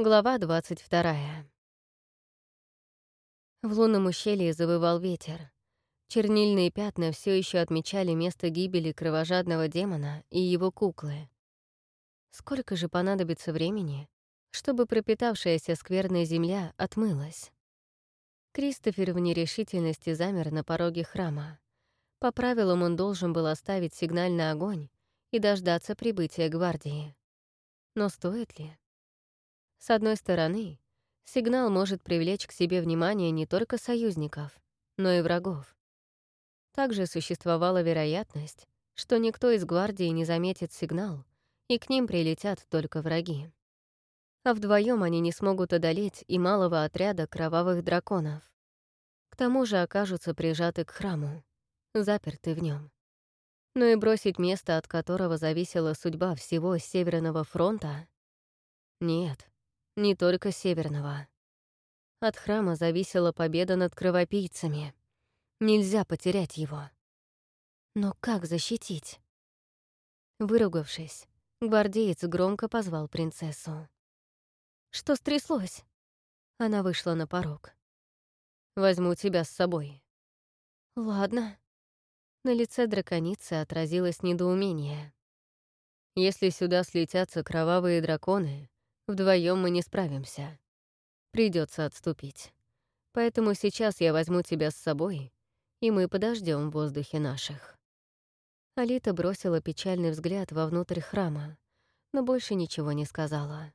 Глава 22. В лунном ущелье завывал ветер. Чернильные пятна все еще отмечали место гибели кровожадного демона и его куклы. Сколько же понадобится времени, чтобы пропитавшаяся скверная земля отмылась? Кристофер в нерешительности замер на пороге храма. По правилам он должен был оставить сигнальный огонь и дождаться прибытия гвардии. Но стоит ли? С одной стороны, сигнал может привлечь к себе внимание не только союзников, но и врагов. Также существовала вероятность, что никто из гвардии не заметит сигнал, и к ним прилетят только враги. А вдвоем они не смогут одолеть и малого отряда кровавых драконов. К тому же окажутся прижаты к храму, заперты в нем. Но и бросить место, от которого зависела судьба всего Северного фронта? Нет, не только Северного. От храма зависела победа над кровопийцами. Нельзя потерять его. Но как защитить? Выругавшись, гвардеец громко позвал принцессу. «Что стряслось?» Она вышла на порог. «Возьму тебя с собой». «Ладно». На лице драконицы отразилось недоумение. «Если сюда слетятся кровавые драконы, Вдвоем мы не справимся. Придется отступить. Поэтому сейчас я возьму тебя с собой, и мы подождем в воздухе наших». Алита бросила печальный взгляд вовнутрь храма, но больше ничего не сказала.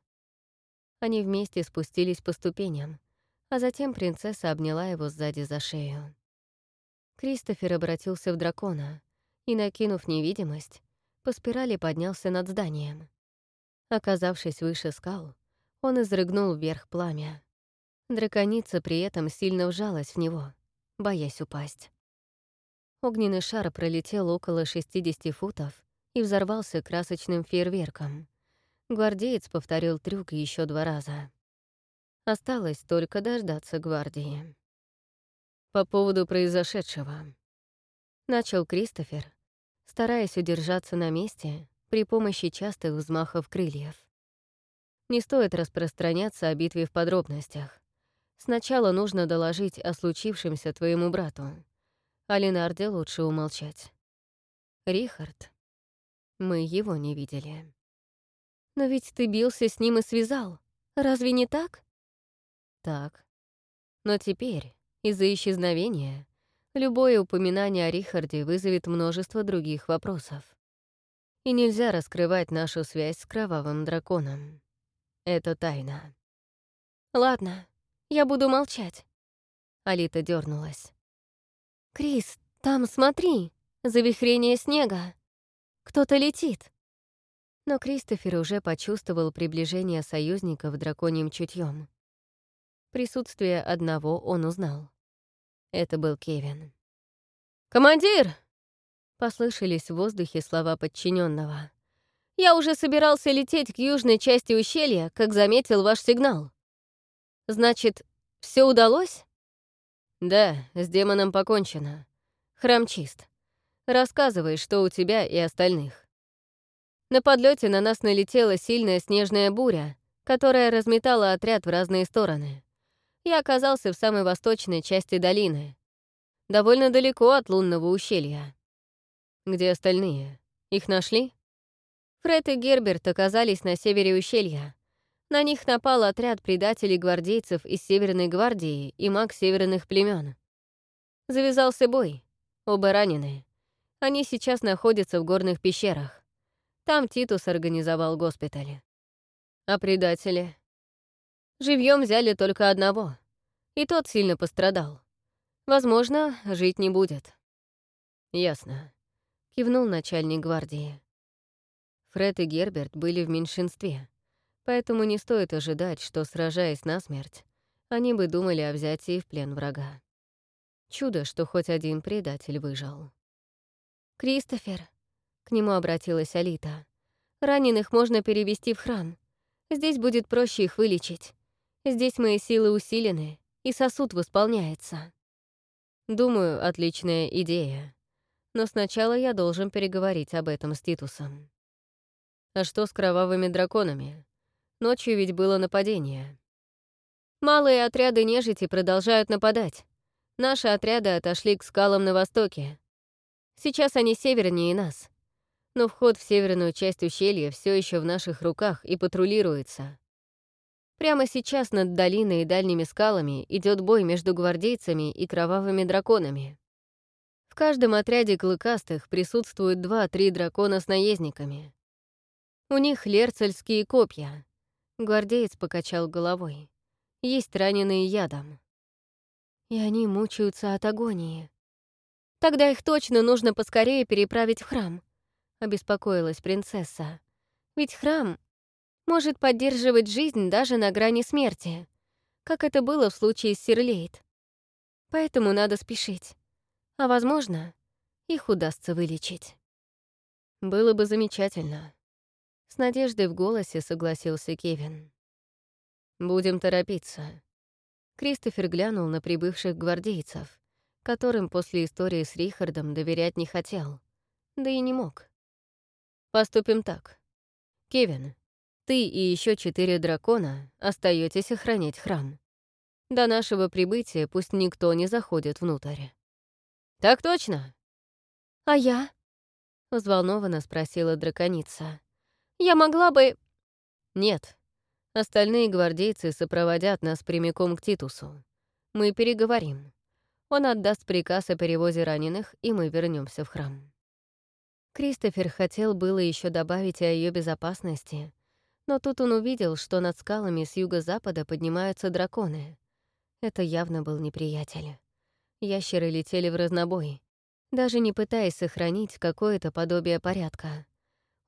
Они вместе спустились по ступеням, а затем принцесса обняла его сзади за шею. Кристофер обратился в дракона и, накинув невидимость, по спирали поднялся над зданием. Оказавшись выше скал, он изрыгнул вверх пламя. Драконица при этом сильно вжалась в него, боясь упасть. Огненный шар пролетел около 60 футов и взорвался красочным фейерверком. Гвардеец повторил трюк еще два раза. Осталось только дождаться гвардии. По поводу произошедшего. Начал Кристофер, стараясь удержаться на месте при помощи частых взмахов крыльев. Не стоит распространяться о битве в подробностях. Сначала нужно доложить о случившемся твоему брату. О Ленарде лучше умолчать. Рихард. Мы его не видели. Но ведь ты бился с ним и связал. Разве не так? Так. Но теперь, из-за исчезновения, любое упоминание о Рихарде вызовет множество других вопросов и нельзя раскрывать нашу связь с кровавым драконом. Это тайна. Ладно, я буду молчать. Алита дернулась. Крис, там смотри, завихрение снега. Кто-то летит. Но Кристофер уже почувствовал приближение союзников драконьим чутьем. Присутствие одного он узнал. Это был Кевин. «Командир!» Послышались в воздухе слова подчиненного. «Я уже собирался лететь к южной части ущелья, как заметил ваш сигнал. Значит, все удалось?» «Да, с демоном покончено. Храм чист. Рассказывай, что у тебя и остальных». На подлете на нас налетела сильная снежная буря, которая разметала отряд в разные стороны. Я оказался в самой восточной части долины, довольно далеко от лунного ущелья. Где остальные? Их нашли? Фред и Герберт оказались на севере ущелья. На них напал отряд предателей-гвардейцев из Северной гвардии и маг северных племен. Завязался бой. Оба ранены. Они сейчас находятся в горных пещерах. Там Титус организовал госпиталь. А предатели? Живьем взяли только одного. И тот сильно пострадал. Возможно, жить не будет. Ясно кивнул начальник гвардии. Фред и Герберт были в меньшинстве, поэтому не стоит ожидать, что, сражаясь насмерть, они бы думали о взятии в плен врага. Чудо, что хоть один предатель выжил. «Кристофер», — к нему обратилась Алита, — «раненых можно перевести в храм. Здесь будет проще их вылечить. Здесь мои силы усилены, и сосуд восполняется». «Думаю, отличная идея», но сначала я должен переговорить об этом с Титусом. А что с кровавыми драконами? Ночью ведь было нападение. Малые отряды нежити продолжают нападать. Наши отряды отошли к скалам на востоке. Сейчас они севернее нас. Но вход в северную часть ущелья все еще в наших руках и патрулируется. Прямо сейчас над долиной и дальними скалами идет бой между гвардейцами и кровавыми драконами. В каждом отряде клыкастых присутствуют два-три дракона с наездниками. У них лерцельские копья. Гвардеец покачал головой. Есть раненые ядом. И они мучаются от агонии. Тогда их точно нужно поскорее переправить в храм, обеспокоилась принцесса. Ведь храм может поддерживать жизнь даже на грани смерти, как это было в случае с Сирлейт. Поэтому надо спешить. А возможно, их удастся вылечить. Было бы замечательно. С надеждой в голосе согласился Кевин. «Будем торопиться». Кристофер глянул на прибывших гвардейцев, которым после истории с Рихардом доверять не хотел, да и не мог. «Поступим так. Кевин, ты и еще четыре дракона остаетесь охранять храм. До нашего прибытия пусть никто не заходит внутрь». «Так точно!» «А я?» — взволнованно спросила драконица. «Я могла бы...» «Нет. Остальные гвардейцы сопроводят нас прямиком к Титусу. Мы переговорим. Он отдаст приказ о перевозе раненых, и мы вернемся в храм». Кристофер хотел было еще добавить о ее безопасности, но тут он увидел, что над скалами с юго-запада поднимаются драконы. Это явно был неприятель. Ящеры летели в разнобой, даже не пытаясь сохранить какое-то подобие порядка.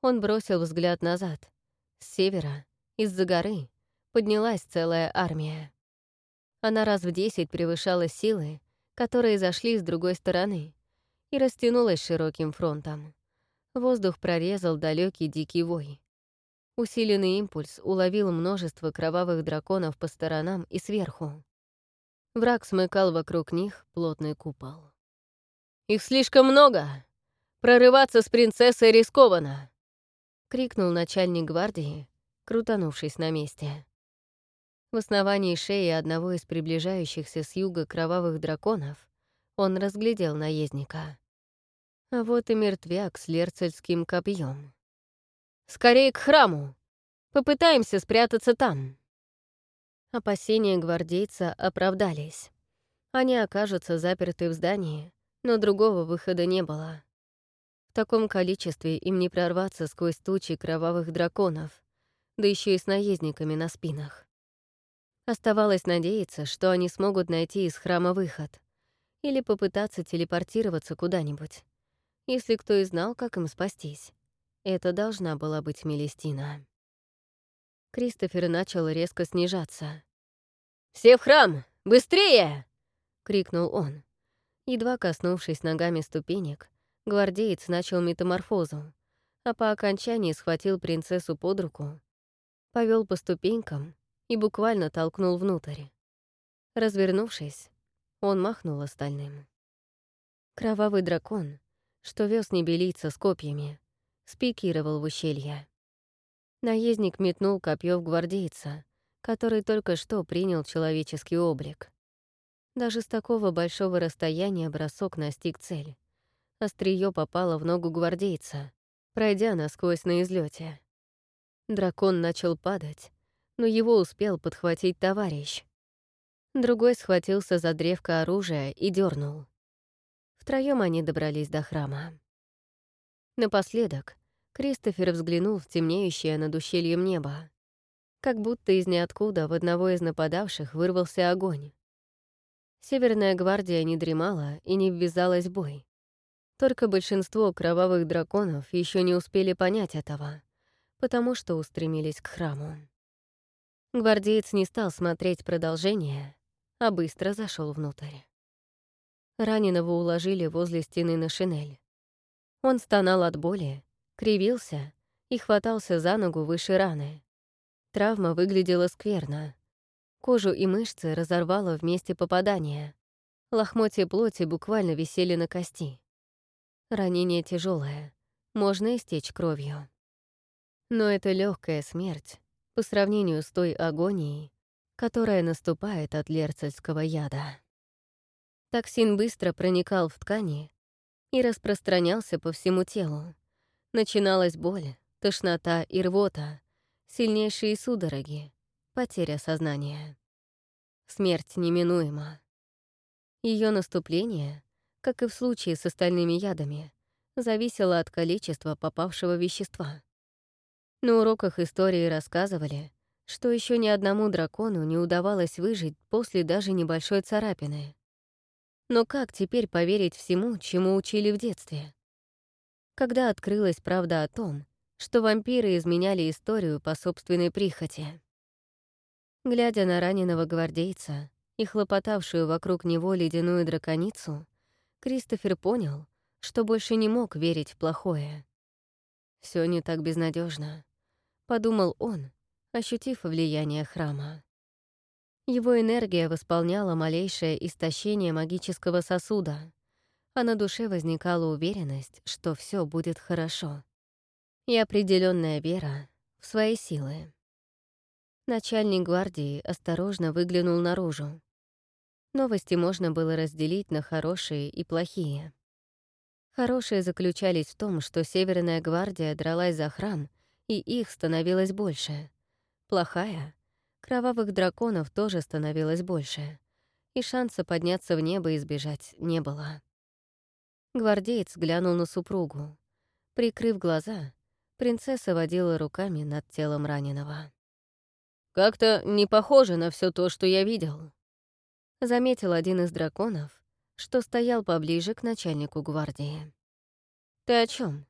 Он бросил взгляд назад. С севера, из-за горы, поднялась целая армия. Она раз в десять превышала силы, которые зашли с другой стороны, и растянулась широким фронтом. Воздух прорезал далекий дикий вой. Усиленный импульс уловил множество кровавых драконов по сторонам и сверху. Враг смыкал вокруг них плотный купол. «Их слишком много! Прорываться с принцессой рискованно!» — крикнул начальник гвардии, крутанувшись на месте. В основании шеи одного из приближающихся с юга кровавых драконов он разглядел наездника. А вот и мертвяк с лерцельским копьем. «Скорее к храму! Попытаемся спрятаться там!» Опасения гвардейца оправдались. Они окажутся заперты в здании, но другого выхода не было. В таком количестве им не прорваться сквозь тучи кровавых драконов, да еще и с наездниками на спинах. Оставалось надеяться, что они смогут найти из храма выход или попытаться телепортироваться куда-нибудь. Если кто и знал, как им спастись, это должна была быть Мелестина. Кристофер начал резко снижаться. «Все в храм! Быстрее!» — крикнул он. Едва коснувшись ногами ступенек, гвардеец начал метаморфозу, а по окончании схватил принцессу под руку, повел по ступенькам и буквально толкнул внутрь. Развернувшись, он махнул остальным. Кровавый дракон, что вез небелица с копьями, спикировал в ущелье. Наездник метнул копье в гвардейца, который только что принял человеческий облик. Даже с такого большого расстояния бросок настиг цель. Остриё попало в ногу гвардейца, пройдя насквозь на излете. Дракон начал падать, но его успел подхватить товарищ. Другой схватился за древко оружия и дернул. Втроем они добрались до храма. Напоследок Кристофер взглянул в темнеющее над ущельем небо. Как будто из ниоткуда в одного из нападавших вырвался огонь. Северная гвардия не дремала и не ввязалась в бой. Только большинство кровавых драконов еще не успели понять этого, потому что устремились к храму. Гвардеец не стал смотреть продолжение, а быстро зашел внутрь. Раненого уложили возле стены на шинель. Он стонал от боли, кривился и хватался за ногу выше раны. Травма выглядела скверно. Кожу и мышцы разорвало в месте попадания. Лохмотья плоти буквально висели на кости. Ранение тяжелое, можно истечь кровью. Но это легкая смерть по сравнению с той агонией, которая наступает от лерцельского яда. Токсин быстро проникал в ткани и распространялся по всему телу. Начиналась боль, тошнота и рвота, сильнейшие судороги, потеря сознания. Смерть неминуема. Ее наступление, как и в случае с остальными ядами, зависело от количества попавшего вещества. На уроках истории рассказывали, что еще ни одному дракону не удавалось выжить после даже небольшой царапины. Но как теперь поверить всему, чему учили в детстве? Когда открылась правда о том, что вампиры изменяли историю по собственной прихоти. Глядя на раненого гвардейца и хлопотавшую вокруг него ледяную драконицу, Кристофер понял, что больше не мог верить в плохое. Все не так безнадежно, подумал он, ощутив влияние храма. Его энергия восполняла малейшее истощение магического сосуда, а на душе возникала уверенность, что все будет хорошо. И определенная вера в свои силы. Начальник гвардии осторожно выглянул наружу. Новости можно было разделить на хорошие и плохие. Хорошие заключались в том, что Северная гвардия дралась за храм, и их становилось больше. Плохая Кровавых драконов тоже становилось больше, и шанса подняться в небо и сбежать не было. Гвардеец глянул на супругу. Прикрыв глаза, принцесса водила руками над телом раненого. «Как-то не похоже на все то, что я видел», — заметил один из драконов, что стоял поближе к начальнику гвардии. «Ты о чем?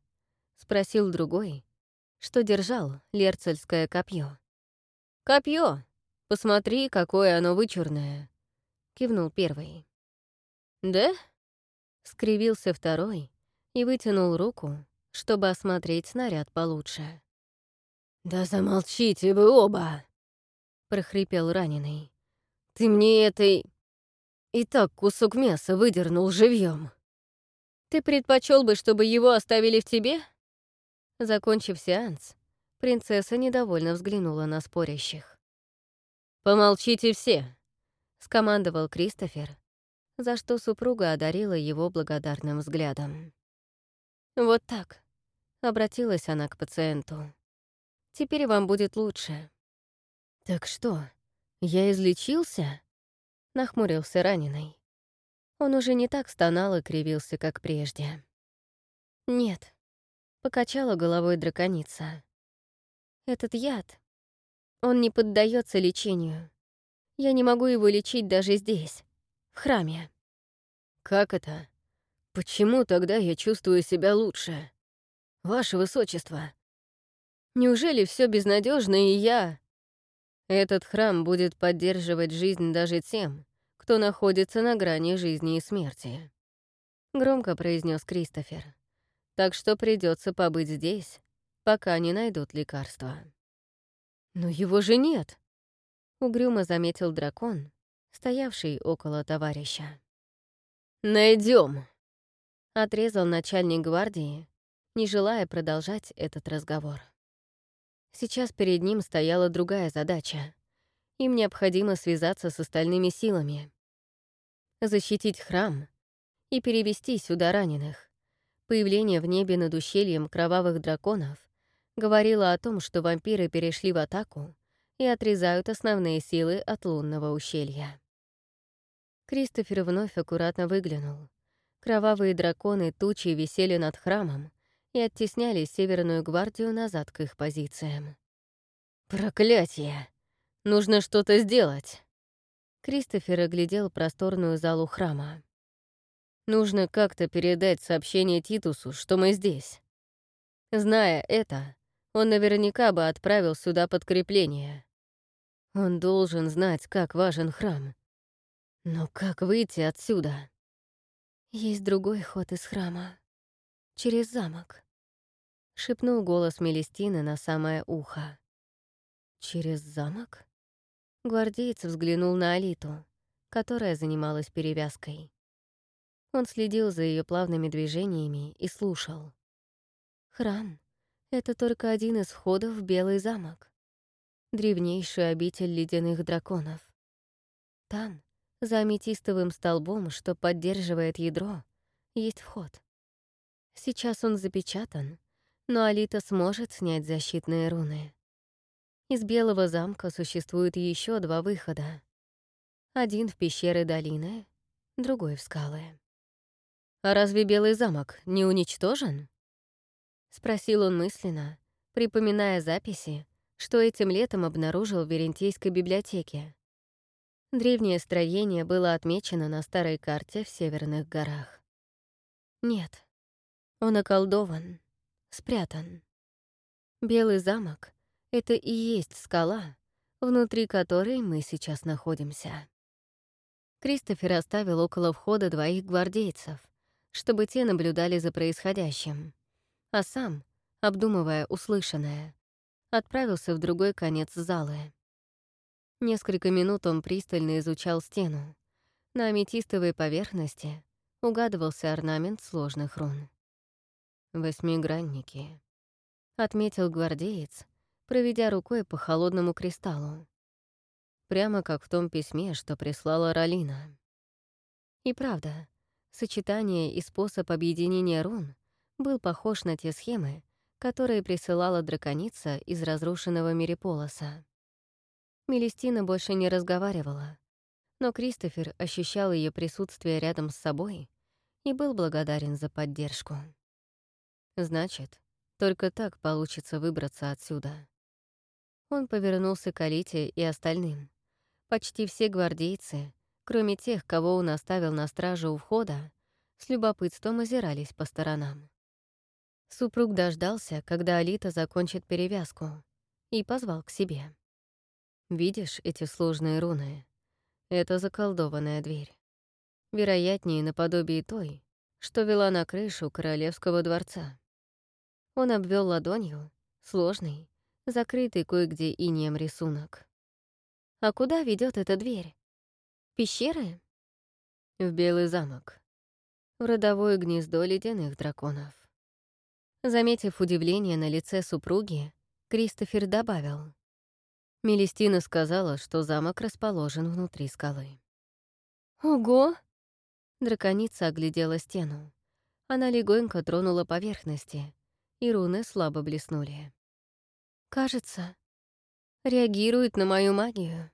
спросил другой, что держал лерцельское копье. «Копье! Посмотри, какое оно вычурное!» — кивнул первый. «Да?» — скривился второй и вытянул руку, чтобы осмотреть снаряд получше. «Да замолчите вы оба!» — прохрипел раненый. «Ты мне этой... И так кусок мяса выдернул живьем. Ты предпочел бы, чтобы его оставили в тебе?» Закончив сеанс, Принцесса недовольно взглянула на спорящих. «Помолчите все!» — скомандовал Кристофер, за что супруга одарила его благодарным взглядом. «Вот так», — обратилась она к пациенту. «Теперь вам будет лучше». «Так что, я излечился?» — нахмурился раненый. Он уже не так стонал и кривился, как прежде. «Нет», — покачала головой драконица. Этот яд, он не поддается лечению. Я не могу его лечить даже здесь, в храме. Как это? Почему тогда я чувствую себя лучше? Ваше Высочество. Неужели все безнадежно и я... Этот храм будет поддерживать жизнь даже тем, кто находится на грани жизни и смерти. Громко произнес Кристофер. Так что придется побыть здесь, пока не найдут лекарства. «Но его же нет!» — угрюмо заметил дракон, стоявший около товарища. Найдем, отрезал начальник гвардии, не желая продолжать этот разговор. Сейчас перед ним стояла другая задача. Им необходимо связаться с остальными силами, защитить храм и перевести сюда раненых. Появление в небе над ущельем кровавых драконов говорила о том, что вампиры перешли в атаку и отрезают основные силы от лунного ущелья. Кристофер вновь аккуратно выглянул. Кровавые драконы тучи висели над храмом и оттесняли Северную гвардию назад к их позициям. «Проклятие! Нужно что-то сделать!» Кристофер оглядел просторную залу храма. «Нужно как-то передать сообщение Титусу, что мы здесь. Зная это, он наверняка бы отправил сюда подкрепление. Он должен знать, как важен храм. Но как выйти отсюда? Есть другой ход из храма. Через замок. Шепнул голос Мелестины на самое ухо. Через замок? Гвардеец взглянул на Алиту, которая занималась перевязкой. Он следил за ее плавными движениями и слушал. Храм это только один из входов в Белый замок. древнейшую обитель ледяных драконов. Там, за аметистовым столбом, что поддерживает ядро, есть вход. Сейчас он запечатан, но Алита сможет снять защитные руны. Из Белого замка существует еще два выхода. Один в пещеры долины, другой в скалы. «А разве Белый замок не уничтожен?» — спросил он мысленно, припоминая записи, что этим летом обнаружил в Верентейской библиотеке. Древнее строение было отмечено на старой карте в Северных горах. Нет, он околдован, спрятан. Белый замок — это и есть скала, внутри которой мы сейчас находимся. Кристофер оставил около входа двоих гвардейцев, чтобы те наблюдали за происходящим, а сам, обдумывая услышанное, отправился в другой конец зала. Несколько минут он пристально изучал стену. На аметистовой поверхности угадывался орнамент сложных рун. «Восьмигранники», — отметил гвардеец, проведя рукой по холодному кристаллу. Прямо как в том письме, что прислала Ралина. И правда, сочетание и способ объединения рун был похож на те схемы, которые присылала драконица из разрушенного Мириполоса. Мелестина больше не разговаривала, но Кристофер ощущал ее присутствие рядом с собой и был благодарен за поддержку. Значит, только так получится выбраться отсюда. Он повернулся к Алите и остальным. Почти все гвардейцы, кроме тех, кого он оставил на страже у входа, с любопытством озирались по сторонам. Супруг дождался, когда Алита закончит перевязку, и позвал к себе. Видишь эти сложные руны? Это заколдованная дверь. Вероятнее, наподобие той, что вела на крышу королевского дворца. Он обвел ладонью сложный, закрытый кое-где инеем рисунок. А куда ведет эта дверь? Пещеры? В Белый замок. В родовое гнездо ледяных драконов. Заметив удивление на лице супруги, Кристофер добавил. Мелестина сказала, что замок расположен внутри скалы. «Ого!» Драконица оглядела стену. Она легонько тронула поверхности, и руны слабо блеснули. «Кажется, реагирует на мою магию».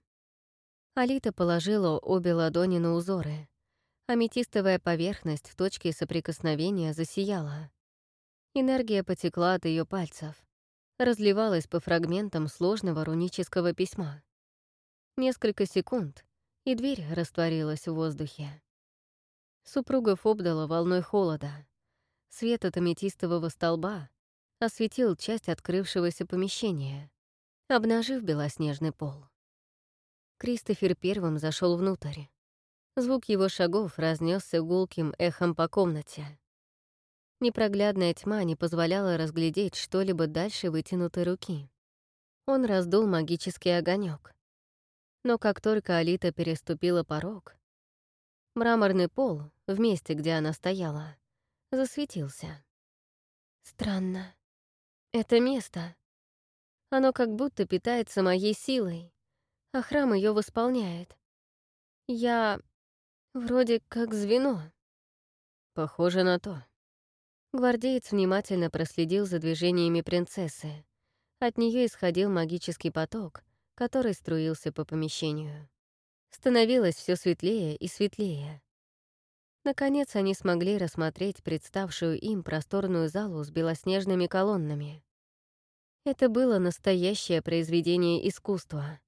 Алита положила обе ладони на узоры. Аметистовая поверхность в точке соприкосновения засияла. Энергия потекла от ее пальцев разливалась по фрагментам сложного рунического письма. Несколько секунд, и дверь растворилась в воздухе. Супругов обдала волной холода. Свет от аметистового столба осветил часть открывшегося помещения, обнажив белоснежный пол. Кристофер первым зашел внутрь. Звук его шагов разнесся гулким эхом по комнате. Непроглядная тьма не позволяла разглядеть что-либо дальше вытянутой руки. Он раздул магический огонек. Но как только Алита переступила порог, мраморный пол, в месте, где она стояла, засветился. Странно. Это место. Оно как будто питается моей силой, а храм ее восполняет. Я вроде как звено. Похоже на то. Гвардеец внимательно проследил за движениями принцессы. От нее исходил магический поток, который струился по помещению. Становилось все светлее и светлее. Наконец они смогли рассмотреть представшую им просторную залу с белоснежными колоннами. Это было настоящее произведение искусства.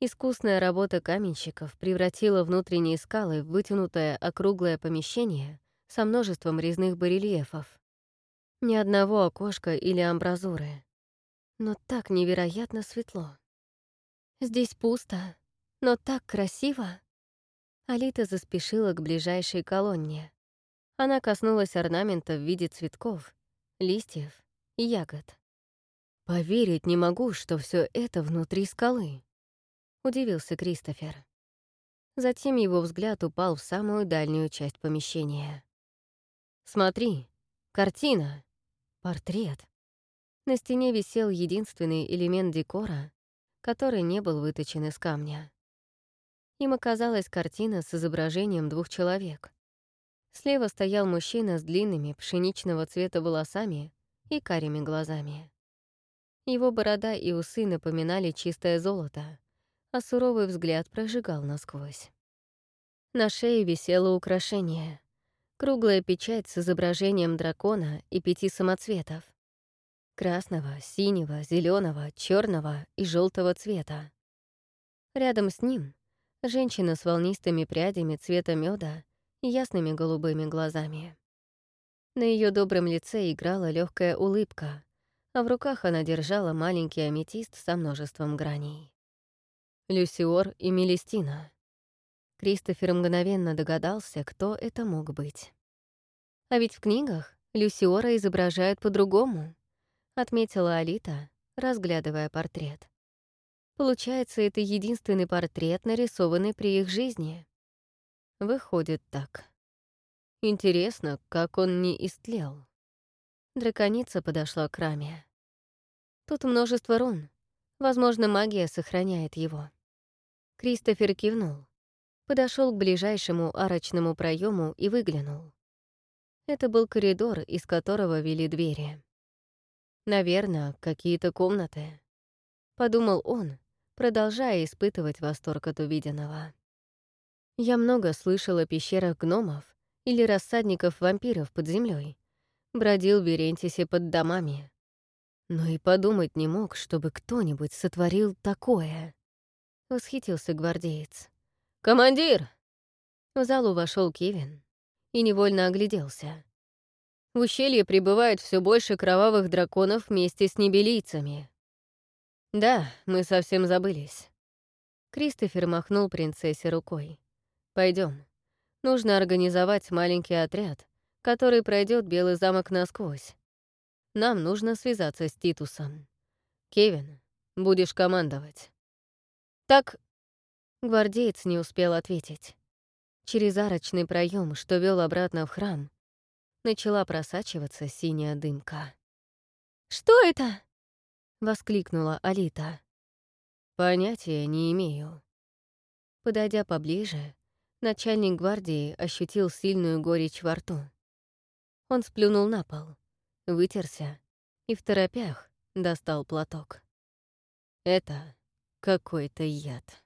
Искусная работа каменщиков превратила внутренние скалы в вытянутое округлое помещение, со множеством резных барельефов. Ни одного окошка или амбразуры. Но так невероятно светло. Здесь пусто, но так красиво. Алита заспешила к ближайшей колонне. Она коснулась орнамента в виде цветков, листьев и ягод. «Поверить не могу, что все это внутри скалы», — удивился Кристофер. Затем его взгляд упал в самую дальнюю часть помещения. Смотри, картина, портрет. На стене висел единственный элемент декора который не был выточен из камня. Им оказалась картина с изображением двух человек. Слева стоял мужчина с длинными пшеничного цвета волосами и карими глазами. Его борода и усы напоминали чистое золото, а суровый взгляд прожигал насквозь. На шее висело украшение — круглая печать с изображением дракона и пяти самоцветов — красного, синего, зеленого, черного и желтого цвета. Рядом с ним Женщина с волнистыми прядями цвета меда и ясными голубыми глазами. На ее добром лице играла легкая улыбка, а в руках она держала маленький аметист со множеством граней. Люсиор и Мелестина. Кристофер мгновенно догадался, кто это мог быть. А ведь в книгах Люсиора изображают по-другому, отметила Алита, разглядывая портрет. Получается, это единственный портрет, нарисованный при их жизни. Выходит так. Интересно, как он не истлел. Драконица подошла к раме. Тут множество рун. Возможно, магия сохраняет его. Кристофер кивнул. Подошел к ближайшему арочному проему и выглянул. Это был коридор, из которого вели двери. Наверное, какие-то комнаты. Подумал он, продолжая испытывать восторг от увиденного. Я много слышал о пещерах гномов или рассадников вампиров под землей, бродил в Верентисе под домами. Но и подумать не мог, чтобы кто-нибудь сотворил такое. Восхитился гвардеец. «Командир!» В залу вошел Кевин и невольно огляделся. В ущелье прибывает все больше кровавых драконов вместе с небелийцами. «Да, мы совсем забылись». Кристофер махнул принцессе рукой. Пойдем. Нужно организовать маленький отряд, который пройдет Белый замок насквозь. Нам нужно связаться с Титусом. Кевин, будешь командовать». «Так...» Гвардеец не успел ответить. Через арочный проем, что вел обратно в храм, начала просачиваться синяя дымка. «Что это?» Воскликнула Алита. Понятия не имею. Подойдя поближе, начальник гвардии ощутил сильную горечь во рту. Он сплюнул на пол, вытерся и в торопях достал платок. Это какой-то яд.